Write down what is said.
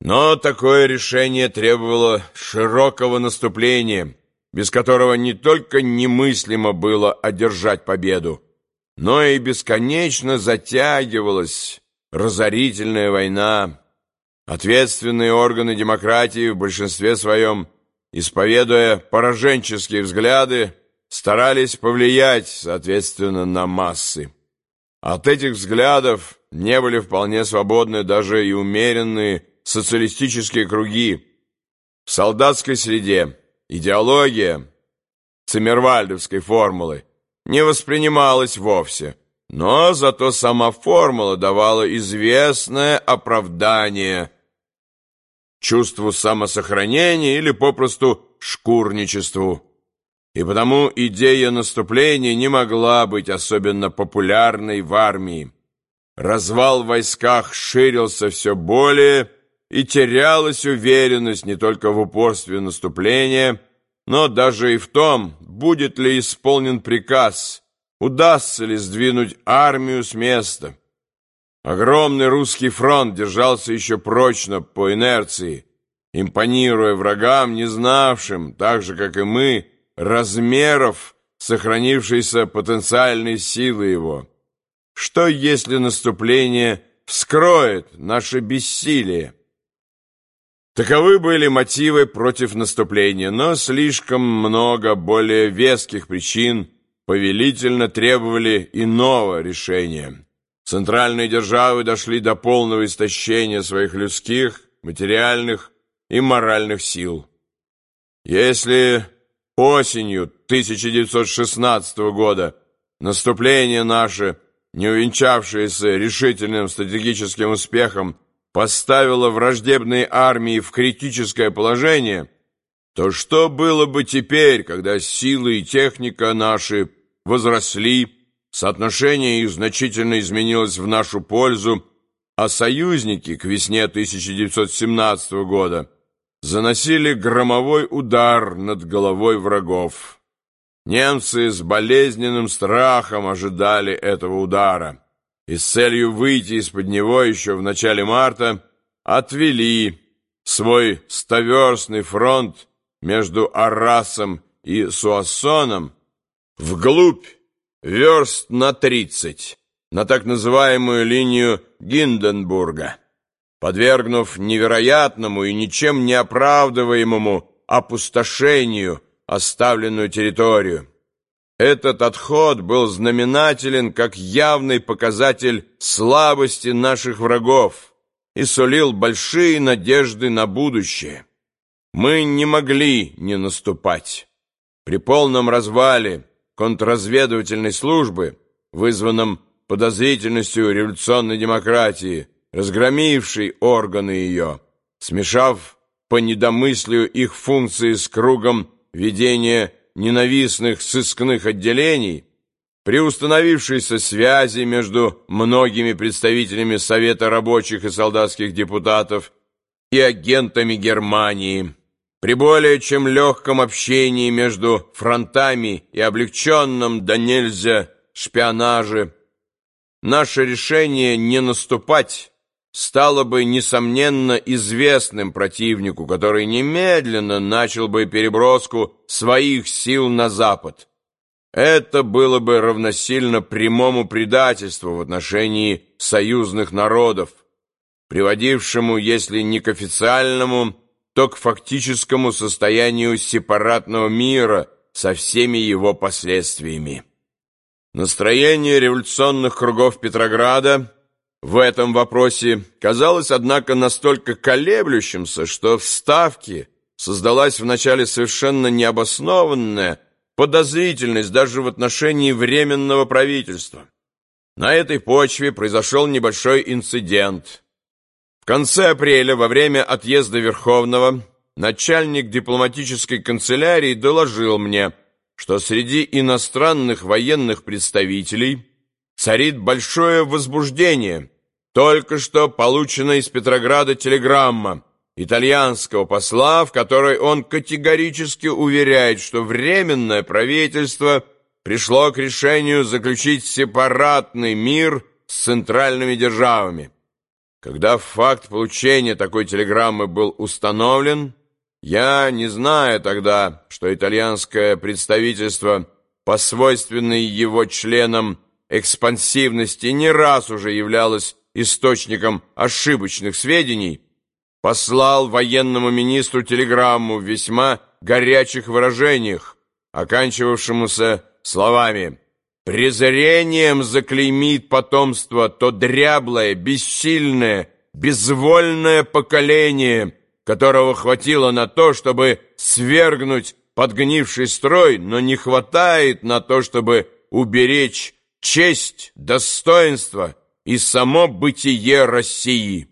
Но такое решение требовало широкого наступления, без которого не только немыслимо было одержать победу, но и бесконечно затягивалась разорительная война. Ответственные органы демократии в большинстве своем, исповедуя пораженческие взгляды, старались повлиять, соответственно, на массы. От этих взглядов не были вполне свободны даже и умеренные социалистические круги. В солдатской среде идеология циммервальдовской формулы не воспринималась вовсе, но зато сама формула давала известное оправдание чувству самосохранения или попросту шкурничеству. И потому идея наступления не могла быть особенно популярной в армии. Развал в войсках ширился все более и терялась уверенность не только в упорстве наступления, но даже и в том, будет ли исполнен приказ, удастся ли сдвинуть армию с места. Огромный русский фронт держался еще прочно по инерции, импонируя врагам, не знавшим, так же, как и мы, размеров сохранившейся потенциальной силы его. Что, если наступление вскроет наше бессилие? Таковы были мотивы против наступления, но слишком много более веских причин повелительно требовали иного решения. Центральные державы дошли до полного истощения своих людских, материальных и моральных сил. Если осенью 1916 года наступление наше, не увенчавшееся решительным стратегическим успехом, поставило враждебные армии в критическое положение, то что было бы теперь, когда силы и техника наши возросли, соотношение их значительно изменилось в нашу пользу, а союзники к весне 1917 года заносили громовой удар над головой врагов. Немцы с болезненным страхом ожидали этого удара и с целью выйти из-под него еще в начале марта отвели свой стоверстный фронт между Арасом и Суассоном вглубь верст на тридцать на так называемую линию Гинденбурга, подвергнув невероятному и ничем не оправдываемому опустошению оставленную территорию. Этот отход был знаменателен как явный показатель слабости наших врагов и сулил большие надежды на будущее. Мы не могли не наступать. При полном развале контрразведывательной службы, вызванном подозрительностью революционной демократии, разгромившей органы ее, смешав по недомыслию их функции с кругом ведения ненавистных сыскных отделений, при установившейся связи между многими представителями Совета рабочих и солдатских депутатов и агентами Германии, при более чем легком общении между фронтами и облегченном да нельзя шпионаже, наше решение не наступать стало бы, несомненно, известным противнику, который немедленно начал бы переброску своих сил на Запад. Это было бы равносильно прямому предательству в отношении союзных народов, приводившему, если не к официальному, то к фактическому состоянию сепаратного мира со всеми его последствиями. Настроение революционных кругов Петрограда – в этом вопросе казалось, однако, настолько колеблющимся, что в Ставке создалась вначале совершенно необоснованная подозрительность даже в отношении Временного правительства. На этой почве произошел небольшой инцидент. В конце апреля, во время отъезда Верховного, начальник дипломатической канцелярии доложил мне, что среди иностранных военных представителей – царит большое возбуждение. Только что получена из Петрограда телеграмма итальянского посла, в которой он категорически уверяет, что Временное правительство пришло к решению заключить сепаратный мир с центральными державами. Когда факт получения такой телеграммы был установлен, я, не зная тогда, что итальянское представительство по свойственной его членам экспансивности не раз уже являлось источником ошибочных сведений, послал военному министру телеграмму в весьма горячих выражениях, оканчивавшемуся словами «Презрением заклеймит потомство то дряблое, бессильное, безвольное поколение, которого хватило на то, чтобы свергнуть подгнивший строй, но не хватает на то, чтобы уберечь честь, достоинство и само бытие России».